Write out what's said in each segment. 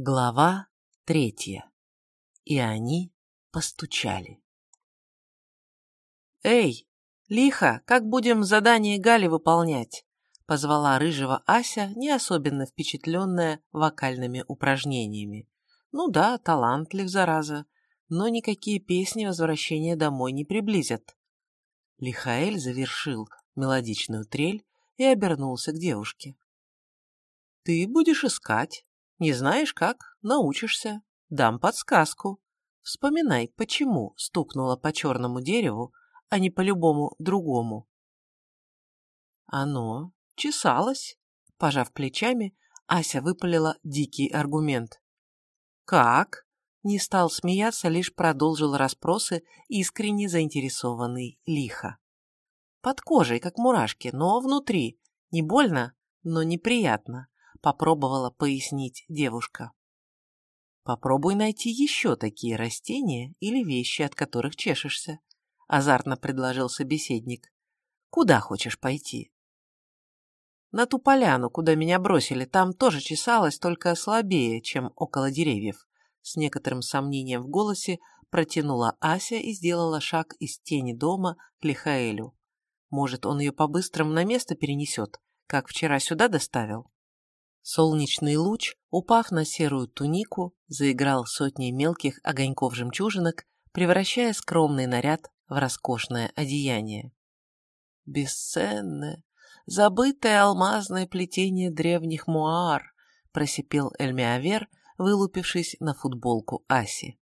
Глава третья. И они постучали. «Эй, лихо, как будем задание Гали выполнять?» позвала рыжего Ася, не особенно впечатленная вокальными упражнениями. Ну да, талантлив, зараза, но никакие песни возвращения домой не приблизят. Лихаэль завершил мелодичную трель и обернулся к девушке. «Ты будешь искать, не знаешь как? Научишься. Дам подсказку. Вспоминай, почему стукнула по черному дереву, а не по любому другому. Оно чесалось. Пожав плечами, Ася выпалила дикий аргумент. «Как?» Не стал смеяться, лишь продолжил расспросы, искренне заинтересованный лихо. Под кожей, как мурашки, но внутри. Не больно, но неприятно попробовала пояснить девушка. Попробуй найти еще такие растения или вещи, от которых чешешься, азартно предложил собеседник. Куда хочешь пойти? На ту поляну, куда меня бросили, там тоже чесалось, только слабее, чем около деревьев. С некоторым сомнением в голосе протянула Ася и сделала шаг из тени дома к Лихаэлю. Может, он ее по-быстрому на место перенесет, как вчера сюда доставил? Солнечный луч, упав на серую тунику, заиграл сотней мелких огоньков-жемчужинок, превращая скромный наряд в роскошное одеяние. «Бесценное, забытое алмазное плетение древних муар», просипел Эльмиавер, вылупившись на футболку Аси.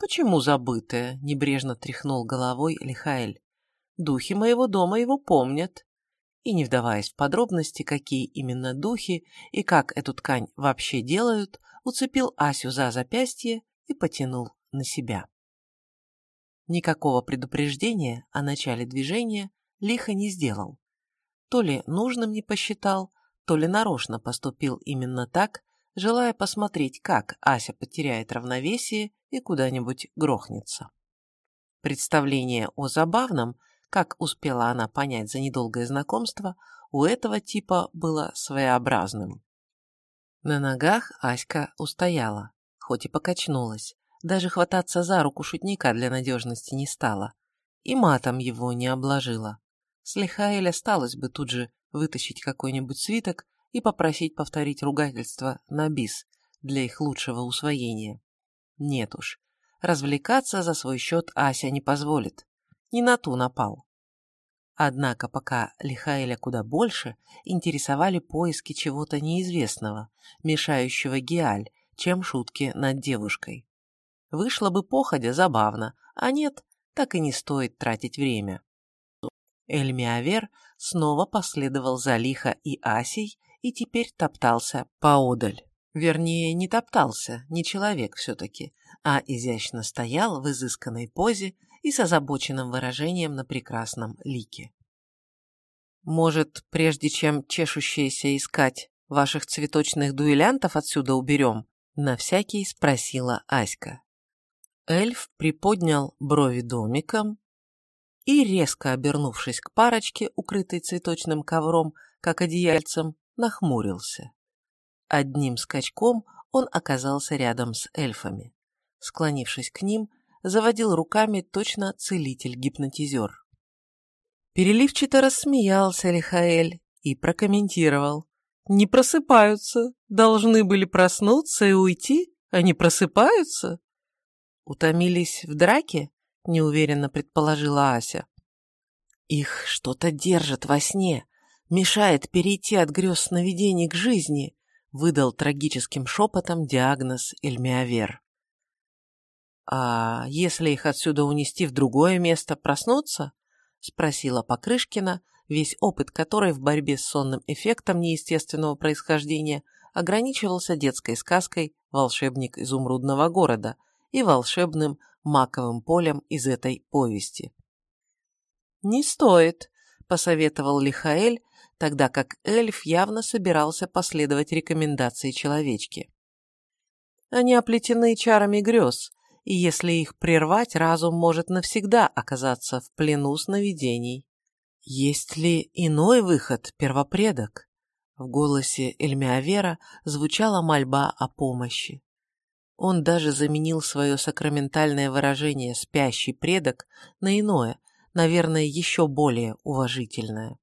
«Почему забытое?» — небрежно тряхнул головой Лихаэль. «Духи моего дома его помнят и не вдаваясь в подробности, какие именно духи и как эту ткань вообще делают, уцепил Асю за запястье и потянул на себя. Никакого предупреждения о начале движения лихо не сделал. То ли нужным не посчитал, то ли нарочно поступил именно так, желая посмотреть, как Ася потеряет равновесие и куда-нибудь грохнется. Представление о забавном как успела она понять за недолгое знакомство, у этого типа было своеобразным. На ногах Аська устояла, хоть и покачнулась, даже хвататься за руку шутника для надежности не стала, и матом его не обложила. С Лихаэль осталось бы тут же вытащить какой-нибудь свиток и попросить повторить ругательство на бис для их лучшего усвоения. Нет уж, развлекаться за свой счет Ася не позволит не на ту напал. Однако пока Лихаэля куда больше интересовали поиски чего-то неизвестного, мешающего Геаль, чем шутки над девушкой. Вышло бы походя забавно, а нет, так и не стоит тратить время. Эльмиавер снова последовал за Лиха и Асей и теперь топтался поодаль. Вернее, не топтался, не человек все-таки, а изящно стоял в изысканной позе и с озабоченным выражением на прекрасном лике. «Может, прежде чем чешущиеся искать, ваших цветочных дуэлянтов отсюда уберем?» — на всякий спросила Аська. Эльф приподнял брови домиком и, резко обернувшись к парочке, укрытой цветочным ковром, как одеяльцем, нахмурился. Одним скачком он оказался рядом с эльфами. Склонившись к ним, заводил руками точно целитель-гипнотизер. Переливчато рассмеялся Лихаэль и прокомментировал. «Не просыпаются. Должны были проснуться и уйти, а не просыпаются?» «Утомились в драке?» — неуверенно предположила Ася. «Их что-то держит во сне, мешает перейти от грез сновидений к жизни», — выдал трагическим шепотом диагноз Эльмиавер. «А если их отсюда унести в другое место, проснуться?» — спросила Покрышкина, весь опыт которой в борьбе с сонным эффектом неестественного происхождения ограничивался детской сказкой «Волшебник изумрудного города» и волшебным маковым полем из этой повести. «Не стоит», — посоветовал Лихаэль, тогда как эльф явно собирался последовать рекомендации человечки. «Они оплетены чарами грез, и если их прервать, разум может навсегда оказаться в плену сновидений. Есть ли иной выход, первопредок? В голосе Эльмиавера звучала мольба о помощи. Он даже заменил свое сакраментальное выражение «спящий предок» на иное, наверное, еще более уважительное.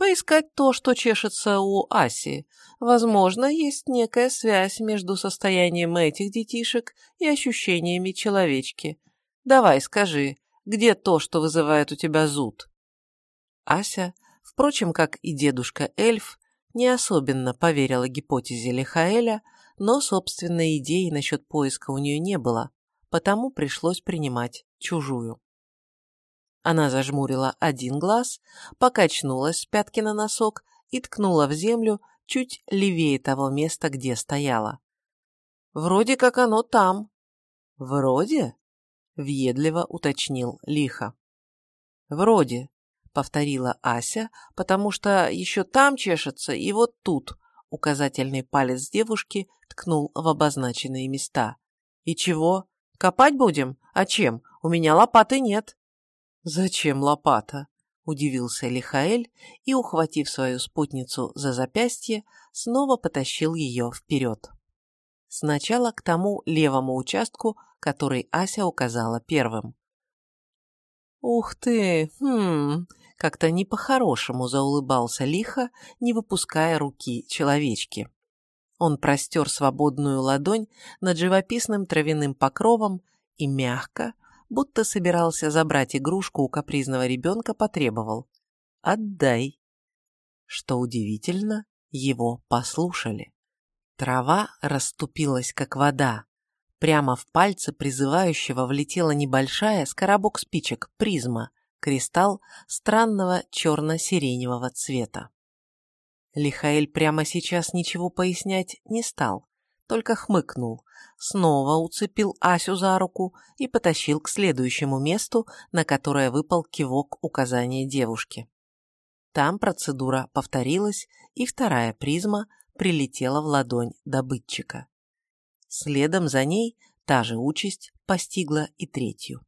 Поискать то, что чешется у Аси. Возможно, есть некая связь между состоянием этих детишек и ощущениями человечки. Давай, скажи, где то, что вызывает у тебя зуд? Ася впрочем, как и дедушка-эльф, не особенно поверила гипотезе Лихаэля, но собственной идеи насчет поиска у нее не было, потому пришлось принимать чужую. Она зажмурила один глаз, покачнулась с пятки на носок и ткнула в землю чуть левее того места, где стояла. «Вроде как оно там». «Вроде?» — въедливо уточнил Лиха. «Вроде», — повторила Ася, потому что еще там чешется и вот тут. Указательный палец девушки ткнул в обозначенные места. «И чего? Копать будем? А чем? У меня лопаты нет». «Зачем лопата?» — удивился Лихаэль и, ухватив свою спутницу за запястье, снова потащил ее вперед. Сначала к тому левому участку, который Ася указала первым. «Ух ты! Хм!» Как-то не по-хорошему заулыбался лихо, не выпуская руки человечки. Он простер свободную ладонь над живописным травяным покровом и мягко, будто собирался забрать игрушку у капризного ребенка, потребовал «Отдай». Что удивительно, его послушали. Трава расступилась, как вода. Прямо в пальцы призывающего влетела небольшая с коробок спичек призма, кристалл странного черно-сиреневого цвета. Лихаэль прямо сейчас ничего пояснять не стал, только хмыкнул, снова уцепил Асю за руку и потащил к следующему месту, на которое выпал кивок указания девушки. Там процедура повторилась, и вторая призма прилетела в ладонь добытчика. Следом за ней та же участь постигла и третью.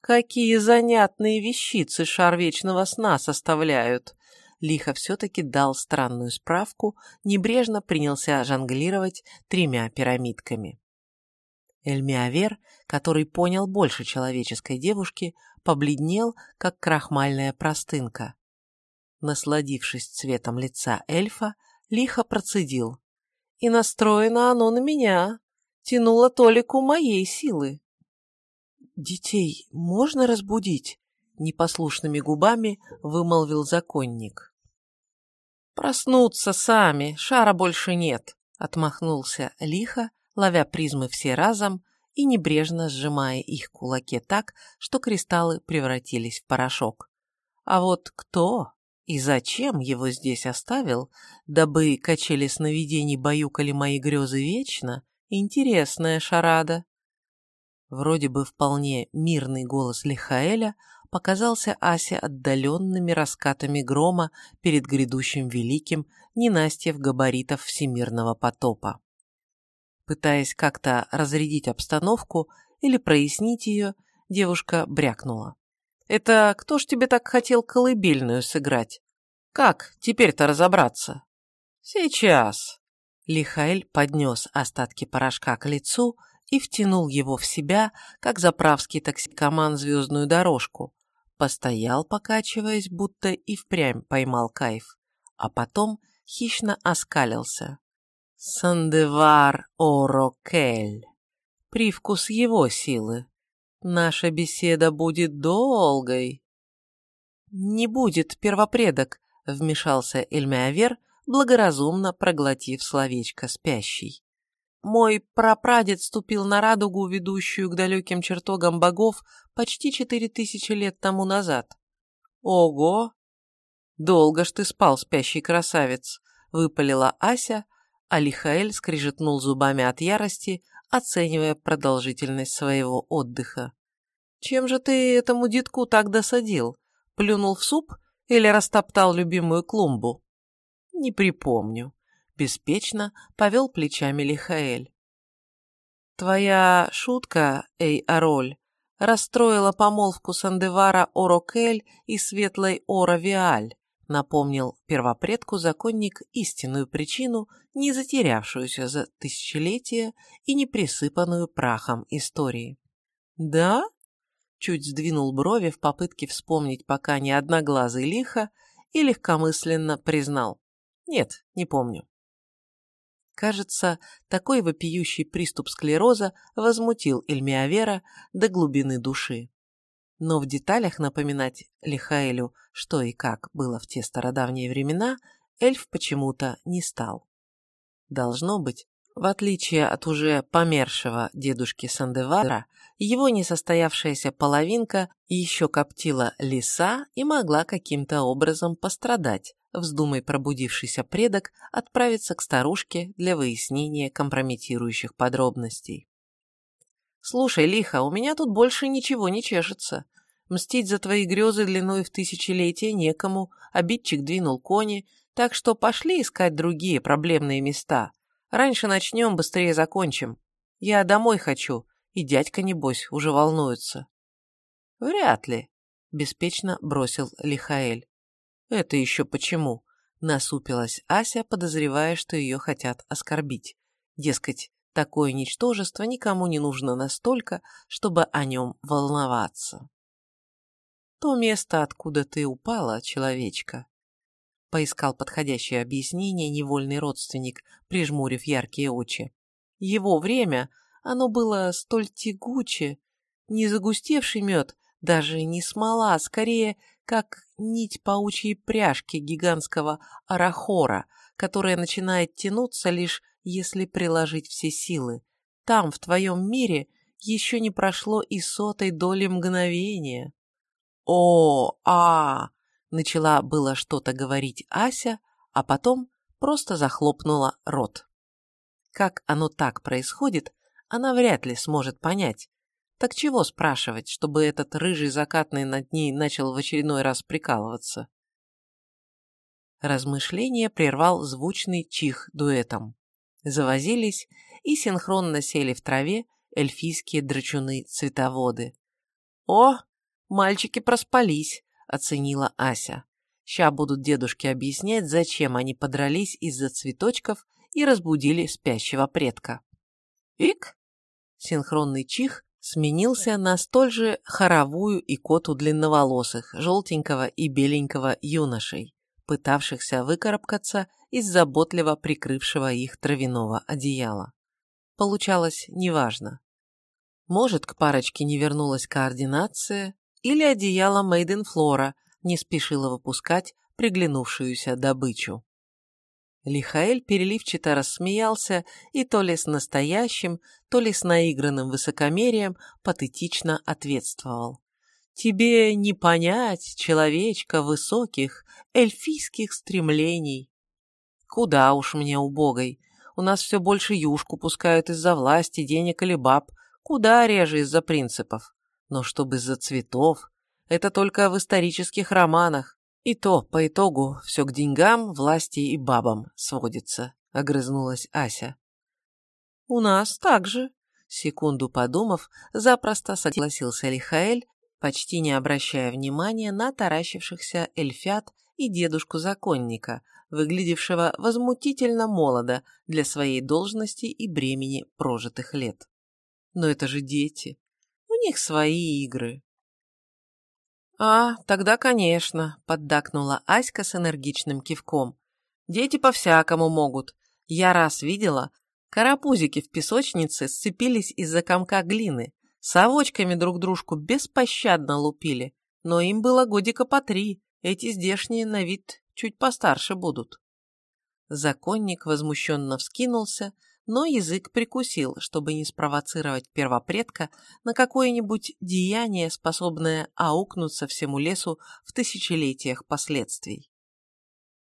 Какие занятные вещицы шар вечного сна составляют. Лихо все-таки дал странную справку, небрежно принялся жонглировать тремя пирамидками. Эльмиавер, который понял больше человеческой девушки, побледнел, как крахмальная простынка. Насладившись цветом лица эльфа, лихо процедил. И настроено оно на меня. Тянуло толику моей силы. «Детей можно разбудить?» — непослушными губами вымолвил законник. «Проснуться сами, шара больше нет», — отмахнулся лихо, ловя призмы все разом и небрежно сжимая их кулаке так, что кристаллы превратились в порошок. А вот кто и зачем его здесь оставил, дабы качели сновидений баюкали мои грезы вечно, интересная шарада. Вроде бы вполне мирный голос Лихаэля показался Асе отдаленными раскатами грома перед грядущим великим ненастьев габаритов всемирного потопа. Пытаясь как-то разрядить обстановку или прояснить ее, девушка брякнула. «Это кто ж тебе так хотел колыбельную сыграть? Как теперь-то разобраться?» «Сейчас!» Лихаэль поднес остатки порошка к лицу и втянул его в себя, как заправский токсикоман звездную дорожку. Постоял, покачиваясь, будто и впрямь поймал кайф, а потом хищно оскалился. «Сандевар Орокель. Привкус его силы. Наша беседа будет долгой». «Не будет, первопредок», — вмешался Эльмиавер, благоразумно проглотив словечко спящий. Мой прапрадед ступил на радугу, ведущую к далеким чертогам богов, почти четыре тысячи лет тому назад. Ого! Долго ж ты спал, спящий красавец, выпалила Ася, а Лихаэль скрижетнул зубами от ярости, оценивая продолжительность своего отдыха. Чем же ты этому детку так досадил? Плюнул в суп или растоптал любимую клумбу? Не припомню беспечно повел плечами Лихаэль. «Твоя шутка, эй, Ароль, расстроила помолвку Сандевара Орокель и Светлой Ора Виаль», напомнил первопредку законник истинную причину, не затерявшуюся за тысячелетия и не присыпанную прахом истории. «Да?» — чуть сдвинул брови в попытке вспомнить пока не одноглазый лихо и легкомысленно признал. «Нет, не помню». Кажется, такой вопиющий приступ склероза возмутил Эльмиавера до глубины души. Но в деталях напоминать Лихаэлю, что и как было в те стародавние времена, эльф почему-то не стал. Должно быть, в отличие от уже помершего дедушки Сандевара, его несостоявшаяся половинка еще коптила леса и могла каким-то образом пострадать, вздумай пробудившийся предок отправиться к старушке для выяснения компрометирующих подробностей. «Слушай, лихо, у меня тут больше ничего не чешется. Мстить за твои грезы длиной в тысячелетие некому, обидчик двинул кони, так что пошли искать другие проблемные места. Раньше начнем, быстрее закончим. Я домой хочу, и дядька, небось, уже волнуется». «Вряд ли», — беспечно бросил Лихаэль. «Это еще почему?» – насупилась Ася, подозревая, что ее хотят оскорбить. Дескать, такое ничтожество никому не нужно настолько, чтобы о нем волноваться. «То место, откуда ты упала, человечка», – поискал подходящее объяснение невольный родственник, прижмурив яркие очи. «Его время, оно было столь тягуче, не загустевший мед, даже не смола, а скорее как нить паучьей пряжки гигантского арахора, которая начинает тянуться лишь если приложить все силы. Там, в твоем мире, еще не прошло и сотой доли мгновения. «О, а!» — начала было что-то говорить Ася, а потом просто захлопнула рот. Как оно так происходит, она вряд ли сможет понять, так чего спрашивать, чтобы этот рыжий закатный над ней начал в очередной раз прикалываться? Размышление прервал звучный чих дуэтом. Завозились и синхронно сели в траве эльфийские драчуны-цветоводы. «О, мальчики проспались», — оценила Ася. «Ща будут дедушки объяснять, зачем они подрались из-за цветочков и разбудили спящего предка». «Ик!» Синхронный чих сменился на столь же хоровую икоту длинноволосых, желтенького и беленького юношей, пытавшихся выкарабкаться из заботливо прикрывшего их травяного одеяла. Получалось неважно. Может, к парочке не вернулась координация, или одеяло Мейден Флора не спешило выпускать приглянувшуюся добычу. Лихаэль переливчато рассмеялся и то ли с настоящим, то ли с наигранным высокомерием патетично ответствовал. «Тебе не понять, человечка, высоких, эльфийских стремлений». «Куда уж мне, убогой, у нас все больше юшку пускают из-за власти, денег или баб, куда реже из-за принципов. Но чтобы из-за цветов, это только в исторических романах. И то, по итогу, все к деньгам, власти и бабам сводится, — огрызнулась Ася. У нас так же, — секунду подумав, запросто согласился Лихаэль, почти не обращая внимания на таращившихся эльфят и дедушку-законника, выглядевшего возмутительно молодо для своей должности и бремени прожитых лет. Но это же дети. У них свои игры. «А, тогда, конечно», — поддакнула Аська с энергичным кивком. «Дети по-всякому могут. Я раз видела, карапузики в песочнице сцепились из-за комка глины, совочками друг дружку беспощадно лупили, но им было годика по три, эти здешние на вид чуть постарше будут». Законник возмущенно вскинулся, но язык прикусил, чтобы не спровоцировать первопредка на какое-нибудь деяние, способное аукнуться всему лесу в тысячелетиях последствий.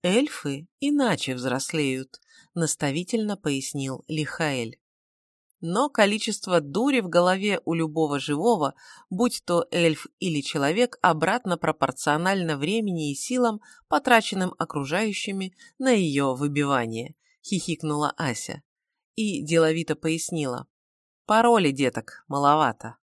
«Эльфы иначе взрослеют», — наставительно пояснил Лихаэль. Но количество дури в голове у любого живого, будь то эльф или человек, обратно пропорционально времени и силам, потраченным окружающими на ее выбивание, хихикнула Ася и деловито пояснила. «Пароли, деток, маловато».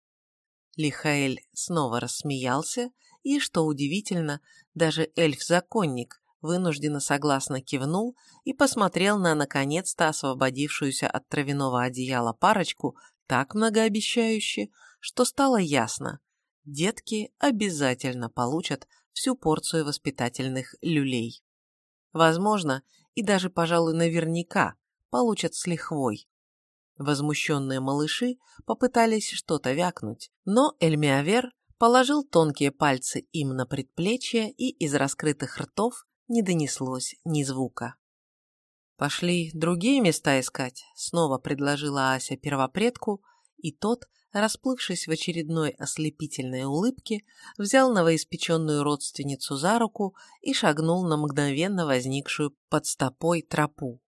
Лихаэль снова рассмеялся, и, что удивительно, даже эльф-законник, вынужденно согласно кивнул и посмотрел на наконец-то освободившуюся от травяного одеяла парочку так многообещающе, что стало ясно. Детки обязательно получат всю порцию воспитательных люлей. Возможно, и даже, пожалуй, наверняка получат с лихвой. Возмущенные малыши попытались что-то вякнуть, но Эльмиавер положил тонкие пальцы им на предплечье, и из раскрытых ртов не донеслось ни звука. «Пошли другие места искать», — снова предложила Ася первопредку, и тот, расплывшись в очередной ослепительной улыбке, взял новоиспеченную родственницу за руку и шагнул на мгновенно возникшую под стопой тропу.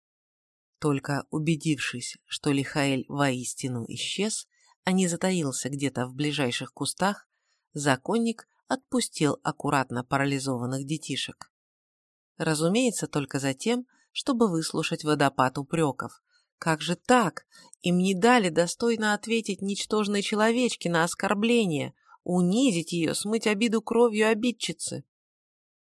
Только убедившись, что Лихаэль воистину исчез, а не затаился где-то в ближайших кустах, законник отпустил аккуратно парализованных детишек. Разумеется, только за тем, чтобы выслушать водопад упреков. Как же так? Им не дали достойно ответить ничтожной человечке на оскорбление, унизить ее, смыть обиду кровью обидчицы.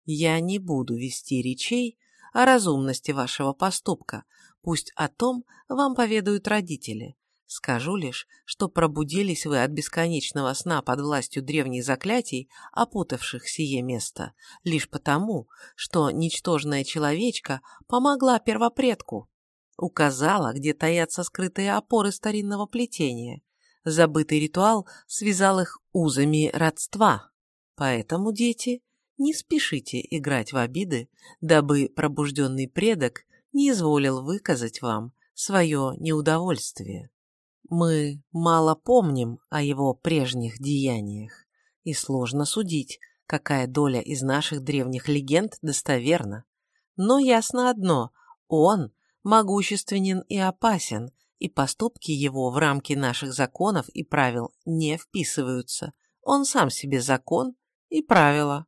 Я не буду вести речей о разумности вашего поступка, пусть о том вам поведают родители. Скажу лишь, что пробудились вы от бесконечного сна под властью древних заклятий, опутавших сие место, лишь потому, что ничтожная человечка помогла первопредку, указала, где таятся скрытые опоры старинного плетения. Забытый ритуал связал их узами родства. Поэтому, дети, не спешите играть в обиды, дабы пробужденный предок не изволил выказать вам свое неудовольствие. Мы мало помним о его прежних деяниях, и сложно судить, какая доля из наших древних легенд достоверна. Но ясно одно – он могущественен и опасен, и поступки его в рамки наших законов и правил не вписываются. Он сам себе закон и правила.